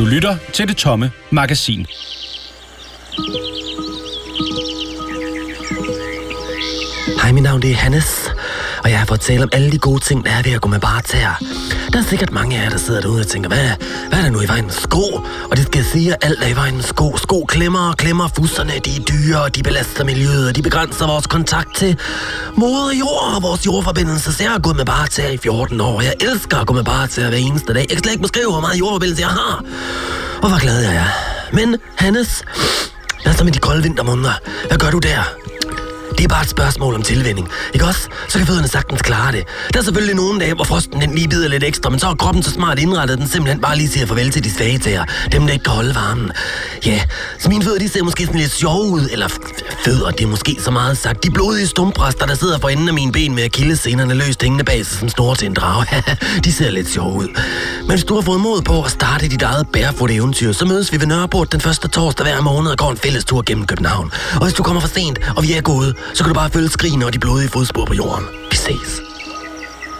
Du lytter til det tomme magasin. Hej, mit navn det er Hannes, og jeg har fået tale om alle de gode ting, der er ved at gå med barter. Der er sikkert mange af jer, der sidder derude og tænker, hvad, hvad er der nu i vejen med sko? Og det skal jeg sige, at alt er i vejen med sko. Sko klemmer og klemmer fusserne, de er dyre, og de belaster miljøet, og de begrænser vores kontakt til moder jord og vores jordforbindelse. Så jeg har gået med barter i 14 år, og jeg elsker at gå med barter hver eneste dag. Jeg kan slet ikke beskrive, hvor meget jordforbindelse jeg har. Og hvor glad jeg er. Men Hannes, hvad så med de kolde vintermåneder? Hvad gør du der? Det er bare et spørgsmål om tilvænning. Ikke også? Så kan fødderne sagtens klare det. Der er selvfølgelig nogle dage, hvor frosten den lige bider lidt ekstra, men så er kroppen så smart indrettet, at den simpelthen bare lige siger farvel til de svage tæer. Dem, der ikke kan holde varmen. Ja, så mine fødder, de ser måske sådan lidt sjove ud. Eller fødder, det er måske så meget sagt. De blodige stumpræster, der sidder for enden af mine ben med akillescenerne løst hængende bag sig som snor til en drage. de ser lidt sjove ud. Men hvis du har fået mod på at starte dit eget barefoot eventyr, så mødes vi ved Nørreport den første torsdag hver måned og går en fælles tur gennem København. Og hvis du kommer for sent, og vi er gået, så kan du bare følge skrigene og de blodige fodspor på jorden. Vi ses.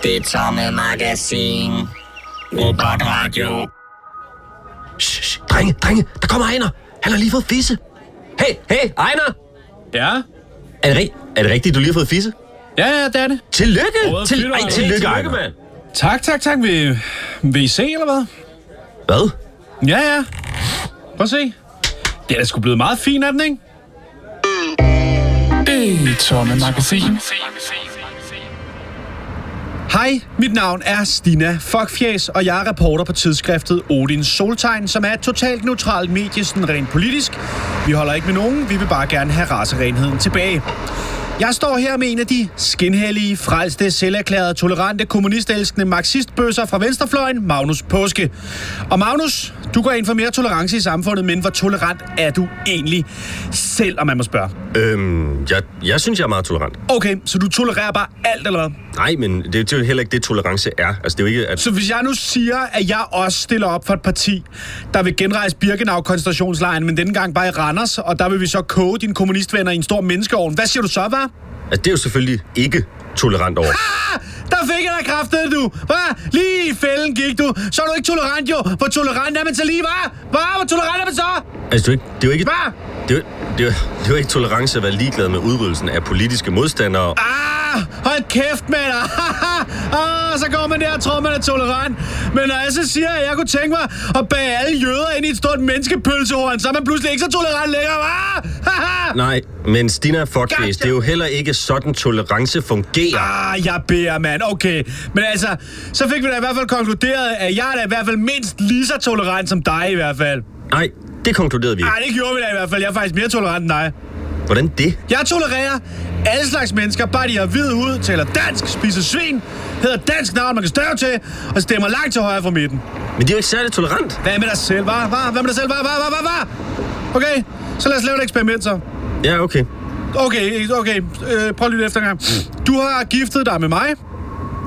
Det tomme magasin. Robot Radio. Shh, shh, drenge, drenge, der kommer Ejner. Han har lige fået fisse. Hey, hey, Ejner! Ja? Er det, er det rigtigt, du lige har fået fisse? Ja, ja, det er det. Tillykke! Til- ej, Hey, tillykke, tillykke, Ejner. mand. Tak, tak, tak. Vil, vil I se, eller hvad? Hvad? Ja, ja. Prøv at se. Det er da sgu blevet meget fint, er den, ikke? Det tomme magasin. Hej, mit navn er Stina Fokfjæs, og jeg er reporter på tidsskriftet Odins Soltegn, som er et totalt neutralt medie, sådan rent politisk. Vi holder ikke med nogen, vi vil bare gerne have racerenheden tilbage. Jeg står her med en af de skinhellige, frelste, selverklærede, tolerante, kommunistelskende marxistbøsser fra venstrefløjen, Magnus Påske. Og Magnus, du går ind for mere tolerance i samfundet, men hvor tolerant er du egentlig selv, om man må spørge? Øhm, jeg, jeg synes, jeg er meget tolerant. Okay, så du tolererer bare alt, eller hvad? Nej, men det, det er jo heller ikke det, tolerance er. Altså, det er jo ikke, at... Så hvis jeg nu siger, at jeg også stiller op for et parti, der vil genrejse Birkenau-koncentrationslejren, men denne gang bare i Randers, og der vil vi så koge dine kommunistvenner i en stor menneskeovn. Hvad siger du så, hvad? Altså, det er jo selvfølgelig ikke tolerant over. Ah, der fik jeg dig kraftet, du! Hvad? Lige i fælden gik du. Så er du ikke tolerant, jo. Hvor tolerant er man så lige, hvad? Hvad? Hvor tolerant er man så? Altså, det er jo ikke... Det er jo ikke, Hvad? det er, det er, det er jo ikke tolerance at være ligeglad med udryddelsen af politiske modstandere. Ah, hold kæft med dig. ah, så går man der og tror, man er tolerant. Men når jeg så siger, at jeg kunne tænke mig at bage alle jøder ind i et stort menneskepølsehorn, så er man pludselig ikke så tolerant længere, hva'? Nej, men Stina Fuckface, det er jo heller ikke sådan, tolerance fungerer. Ah, jeg beder, mand. Okay. Men altså, så fik vi da i hvert fald konkluderet, at jeg er da i hvert fald mindst lige så tolerant som dig i hvert fald. Nej, det konkluderede vi ikke. Nej, det gjorde vi da i hvert fald. Jeg er faktisk mere tolerant end dig. Hvordan det? Jeg tolererer alle slags mennesker, bare de har hvid hud, taler dansk, spiser svin, hedder dansk navn, man kan stave til, og stemmer langt til højre fra midten. Men det er jo ikke særlig tolerant. Hvad med dig selv, hva? Hva? Hvad med dig selv? Hva? Hva? Hva? Hva? Okay, så lad os lave et eksperiment så. Ja, okay. Okay, okay. Øh, prøv at lytte efter en gang. Du har giftet dig med mig,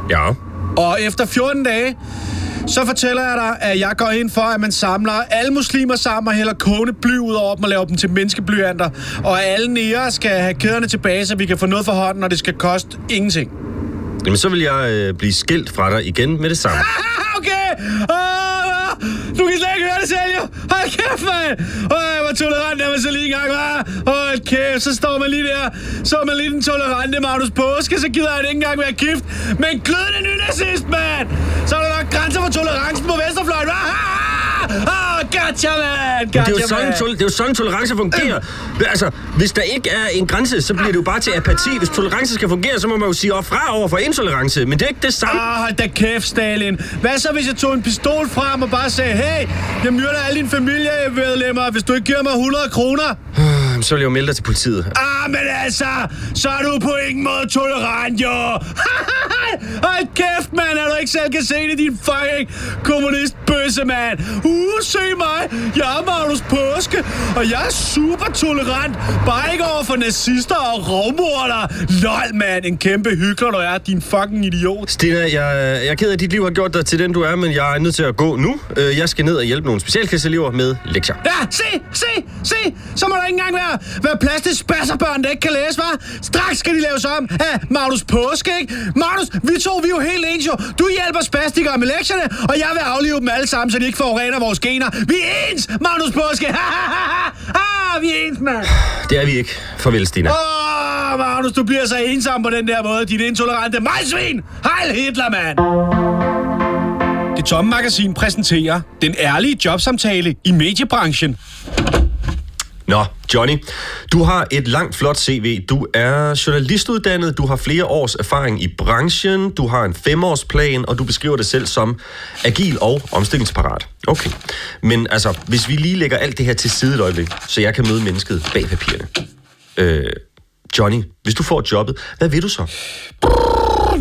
Ja. og efter 14 dage, så fortæller jeg dig, at jeg går ind for, at man samler alle muslimer sammen og hælder kogende bly ud over dem og laver dem til menneskeblyanter. Og alle nære skal have kæderne tilbage, så vi kan få noget for hånden, og det skal koste ingenting. Jamen, så vil jeg øh, blive skilt fra dig igen med det samme. okay! Oh, du kan slet ikke høre det selv, jo! Hold kæft, mand! Øj, hvor tolerant er man så lige engang, hva'? Hold kæft, så står man lige der. Så er man lige den tolerante Magnus Påske, så gider han ikke engang være gift. Men glødende nynazist, mand! Så er der nok grænser for tolerancen på Vesterfløjen, hva'? Ah, gotcha, man! Det er, jo Gotcha, sådan, tol- det er jo sådan, tolerance fungerer. Altså, hvis der ikke er en grænse, så bliver det jo bare til apati. Hvis tolerance skal fungere, så må man jo sige op fra over for intolerance. Men det er ikke det samme. Ah, hold da kæft, Stalin. Hvad så, hvis jeg tog en pistol frem og bare sagde, hey, jeg myrder alle dine familiemedlemmer, hvis du ikke giver mig 100 kroner? Jamen, Så vil jeg jo melde dig til politiet. Ah, men altså, så er du på ingen måde tolerant, jo. Hold kæft, mand, at du ikke selv kan se det, din fucking kommunistbøsse, mand. Uh, se mig. Jeg er Magnus Påske, og jeg er super tolerant. Bare ikke over for nazister og rovmordere. Lol, mand, en kæmpe hyggelig du er, din fucking idiot. Stina, jeg, jeg er ked af, at dit liv har gjort dig til den, du er, men jeg er nødt til at gå nu. Øh, Jeg skal ned og hjælpe nogle specialklasseelever med lektier. Ja, se, se, se! Så må der ikke engang være, være plads til spasserbørn, der ikke kan læse, hva'? Straks skal de laves om af Magnus Påske, ikke? Magnus, Vi to, vi er jo helt ens jo. Du hjælper spastikere med lektierne, og jeg vil aflive dem alle sammen, så de ikke forurener vores gener. Vi er ens, Magnus Påske. ah, vi er ens, mand. Det er vi ikke. Farvel, Stina. Åh, oh, Magnus, du bliver så ensom på den der måde, dit intolerante majsvin. Heil Hitler, mand. Det tomme magasin præsenterer den ærlige jobsamtale i mediebranchen. Nå, Johnny, du har et langt, flot CV. Du er journalistuddannet, du har flere års erfaring i branchen, du har en femårsplan, og du beskriver dig selv som agil og omstillingsparat. Okay. Men altså, hvis vi lige lægger alt det her til side et øjeblik, så jeg kan møde mennesket bag papirerne. Øh, Johnny, hvis du får jobbet, hvad vil du så?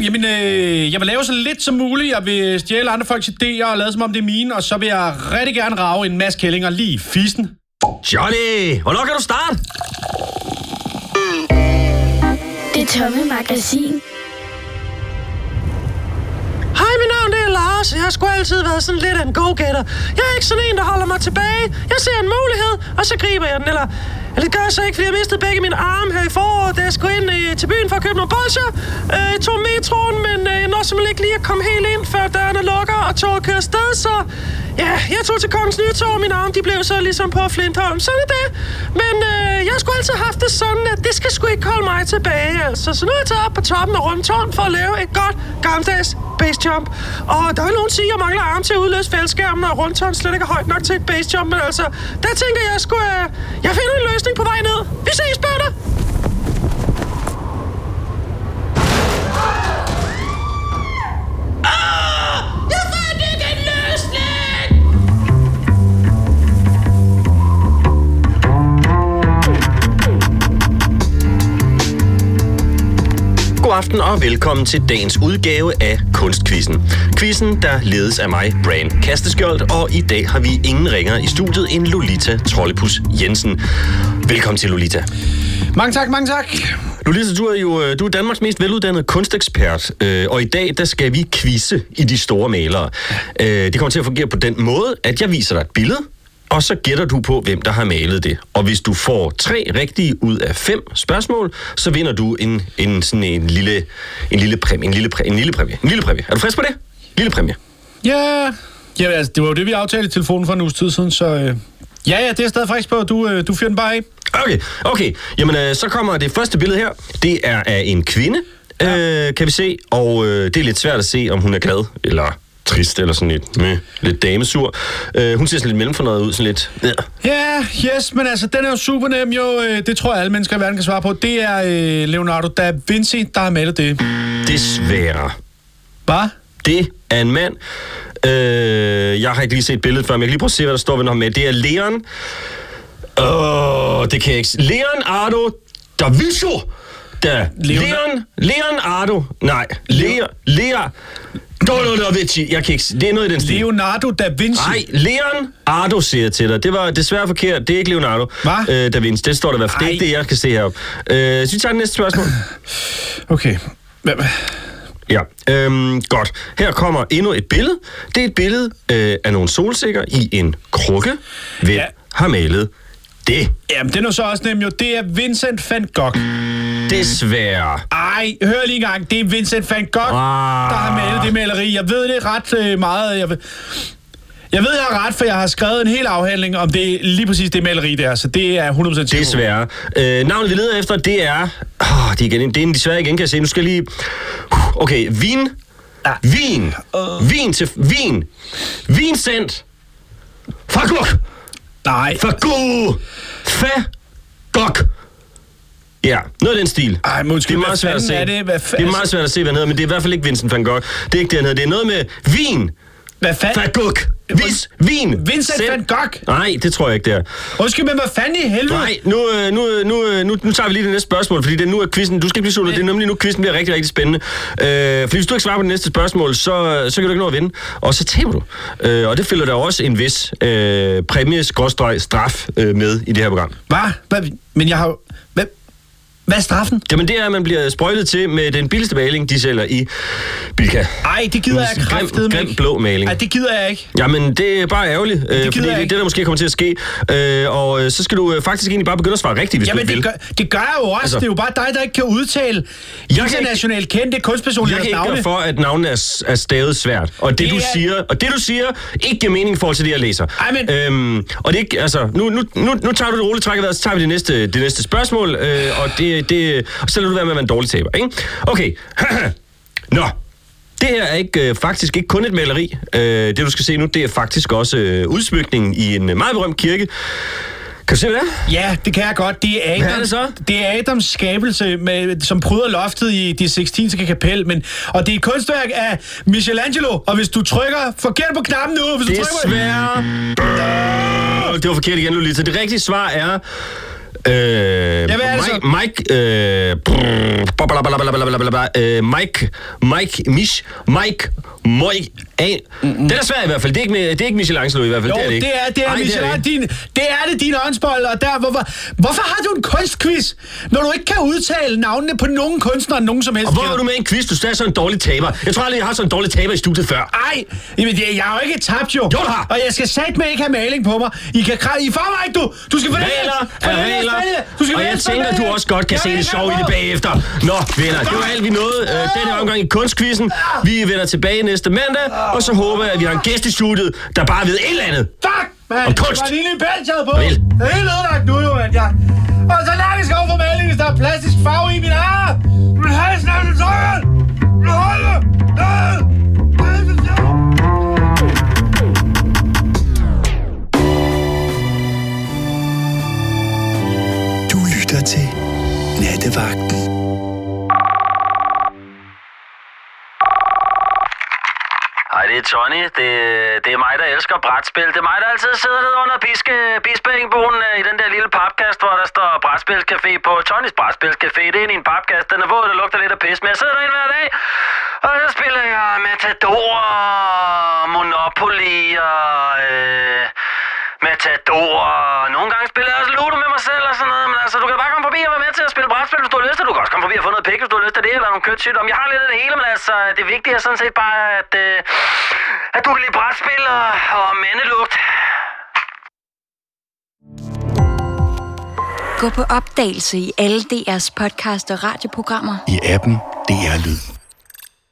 Jamen, øh, jeg vil lave så lidt som muligt. Jeg vil stjæle andre folks idéer og lade som om det er mine, og så vil jeg rigtig gerne rave en masse kællinger lige i fissen. Johnny, hvornår kan du starte? Det tomme magasin. Hej, mit navn det er Lars. Jeg har sgu altid været sådan lidt af en go-getter. Jeg er ikke sådan en, der holder mig tilbage. Jeg ser en mulighed, og så griber jeg den. Eller, eller det gør jeg så ikke, fordi jeg mistede begge mine arme her i foråret, da jeg skulle ind øh, til byen for at købe nogle bolcher. Øh, jeg tog metroen, men øh, jeg når simpelthen ikke lige at komme helt ind, før dørene lukker, og toget kører afsted, så... Ja, jeg tog til Kongens Nytorv, og mine arme de blev så ligesom på Flintholm. Sådan er det. Men øh, jeg skulle altid haft det sådan, at det skal sgu ikke holde mig tilbage, altså. Så nu er jeg taget op på toppen af rundtårn for at lave et godt gammeldags base jump. Og der vil nogen sige, at jeg mangler arm til at udløse fældskærmen, og rundtårn slet ikke er højt nok til et base jump. Men altså, der tænker jeg sgu, øh, jeg finder en løsning på vej ned. Vi ses, bøtter! God aften og velkommen til dagens udgave af Kunstquizzen. Quizzen, der ledes af mig, Brian Kasteskjold, og i dag har vi ingen ringer i studiet end Lolita Trollepus Jensen. Velkommen til Lolita. Mange tak, mange tak. Lolita, du er jo øh, du er Danmarks mest veluddannede kunstekspert, øh, og i dag der skal vi quizze i de store malere. Øh, det kommer til at fungere på den måde, at jeg viser dig et billede, og så gætter du på, hvem der har malet det. Og hvis du får tre rigtige ud af fem spørgsmål, så vinder du en, en, sådan en, lille, en lille præmie. En lille, præmie, en lille præmie. En lille præmie. Er du frisk på det? Lille præmie. Ja, ja altså, det var jo det, vi aftalte i telefonen for en uges tid siden, så... Øh, ja, ja, det er jeg stadig frisk på. Du, øh, du fyrer den bare af. Okay, okay. Jamen, øh, så kommer det første billede her. Det er af en kvinde, ja. øh, kan vi se. Og øh, det er lidt svært at se, om hun er glad eller trist eller sådan lidt, med, lidt damesur. Øh, hun ser sådan lidt mellemfornøjet ud, sådan lidt... Ja. Ja, yes, men altså, den er jo super nem, jo. Øh, det tror jeg, alle mennesker i verden kan svare på. Det er øh, Leonardo da Vinci, der har malet det. Desværre. Hvad? Det er en mand. Øh, jeg har ikke lige set billedet før, men jeg kan lige prøve at se, hvad der står ved ham med. Det er Leon... Åh, det kan jeg ikke... Leonardo da Vinci. Da. Leon- Leon... Leonardo... Nej. Leon... Leon... No, Vinci. Jeg kan ikke... Det er noget i den stil. Leonardo da Vinci. Nej, Leonardo siger jeg til dig. Det var desværre forkert. Det er ikke Leonardo. Hva? Øh, da Vinci. Det står der i hvert fald. Det er ikke det, jeg kan se heroppe. Øh, så vi tager det næste spørgsmål. Okay. Ja, øhm, godt. Her kommer endnu et billede. Det er et billede øh, af nogle solsikker i en krukke. Hvem. Ja. har malet det? Jamen, det er nu så også nemt jo. Det er Vincent van Gogh. Desværre. Ej, hør lige en gang. Det er Vincent van Gogh, Ah. der har malet det maleri. Jeg ved det ret øh, meget. Jeg ved, jeg ved, jeg har ret, for jeg har skrevet en hel afhandling om det, lige præcis det maleri der. Så det er 100% sikker på. Desværre. Øh, navnet, vi leder efter, det er... Oh, det er igen, det er en desværre igen, kan jeg se. Nu skal jeg lige... Okay, vin. Ja. Vin. Vin til... Vin. Vincent. Fuck, Nej. Fagu! Fa... Gok! Ja, noget af den stil. Ej, undskyld, det er meget svært at se. er det? Hvad fa- det er meget svært at se, hvad han hedder, men det er i hvert fald ikke Vincent van Gogh. Det er ikke det, han hedder. Det er noget med vin. Hvad fanden? Faguk. Vis, vin. Vincent Selv- van Gogh? Nej, det tror jeg ikke, det er. Undskyld, men hvad fanden i helvede? Nej, nu, øh, nu, øh, nu, øh, nu, nu tager vi lige det næste spørgsmål, fordi det, nu er quizzen, du skal ikke blive sultet, det er nemlig nu quizzen bliver rigtig, rigtig spændende. Øh, fordi hvis du ikke svarer på det næste spørgsmål, så, så kan du ikke nå at vinde, og så taber du. Øh, og det følger der også en vis øh, præmie straf øh, med i det her program. Hvad? Men jeg har. Hvad? Er straffen? Jamen det er, at man bliver sprøjtet til med den billigste maling, de sælger i Bilka. Ej, det gider jeg Grim- kraftedeme grim ikke. blå maling. Ej, det gider jeg ikke. Jamen, det er bare ærgerligt, øh, fordi jeg det er ikke. det, der måske kommer til at ske. Øh, og øh, så skal du øh, faktisk egentlig bare begynde at svare rigtigt, hvis Jamen, du det vil. gør, det gør jeg jo også. Altså- det er jo bare dig, der ikke kan udtale kan internationalt kendte Jeg kunstpersoners kan ikke navne. for, at navnet er, er stavet svært. Og det, Det du er- siger, og det, du siger, ikke giver mening forhold til det, jeg læser. Ej, men- Øhm, og det er ikke, altså, nu, nu, nu, nu tager du det roligt træk i vejret, så tager vi det næste, det næste spørgsmål. Øh, og det, det, og så lader du være med at være en dårlig taber, ikke? Okay. Nå. Det her er ikke, øh, faktisk ikke kun et maleri. Øh, det, du skal se nu, det er faktisk også øh, udsmykningen i en øh, meget berømt kirke. Kan du se, hvad det er? Ja, det kan jeg godt. Det er, Adam, Hvad er det så? Det er Adams skabelse, med, som pryder loftet i det 16. kapel. Men, og det er et kunstværk af Michelangelo. Og hvis du trykker forkert på knappen nu... Hvis du trykker på, Desværre. Det var forkert igen, Lolita. Det rigtige svar er... Øh, hvad er det så? Mike, Mike, øh, brrr, Mike, Mike, Mich, Mike, Mike, A. Den er svær i hvert fald. Det er ikke, det er ikke Michelangelo i hvert fald. Jo, det er det ikke. det er, det er, Ej, Michelangelo. det. Din, det er det, din åndsbold. Og der, hvorfor, hvorfor har du en kunstquiz, når du ikke kan udtale navnene på nogen kunstnere, nogen som helst Og hvor er du med en quiz? Du er sådan en dårlig taber. Jeg tror aldrig, jeg har sådan en dårlig taber i studiet før. Ej, jamen, det, jeg har jo ikke tabt jo. Jo, du har. Og jeg skal satme ikke have maling på mig. I kan kra- I forvejen, du. Du skal fornære. Regler er regler, Du skal og jeg tænker, spændende. du også godt kan Jeg se det sjov i det bagefter. Nå, venner, det var alt, vi nåede øh, den her omgang i kunstquizzen. Vi vender tilbage næste mandag, og så håber jeg, at vi har en gæst i studiet, der bare ved et eller andet. Fuck, mand. Om kunst. Det var en lille bælt, jeg havde på. Vel. Det er helt ødelagt nu, jo, mand. Jeg... Og så lærte jeg for maling, hvis der er plastisk farve i min ar. Min hals er. Hold. Hvad er det, der? Du lytter til Nattevagten. Er Tony. Det, det er mig, der elsker brætspil. Det er mig, der altid sidder nede under biske, bispeengbuen øh, i den der lille papkast, hvor der står brætspilscafé på. Tonys brætspilscafé. Det er inde i en papkast. Den er våd, der lugter lidt af pis. Men jeg sidder derinde hver dag, og så spiller jeg Matador, og Monopoly og... Øh, Matador. og Nogle gange spiller jeg også Ludo med mig selv og sådan noget. Men altså, du kan bare komme forbi og være med til at spille brætspil, hvis du har lyst til. Du kan også komme forbi og få noget pik, hvis du har lyst til det, eller nogle kødssygdomme. Jeg har lidt af det hele, men altså, det vigtige er sådan set bare, at, øh, at du kan lide brætspil og, og mandelugt. Gå på opdagelse i alle DR's podcast og radioprogrammer. I appen DR Lyd.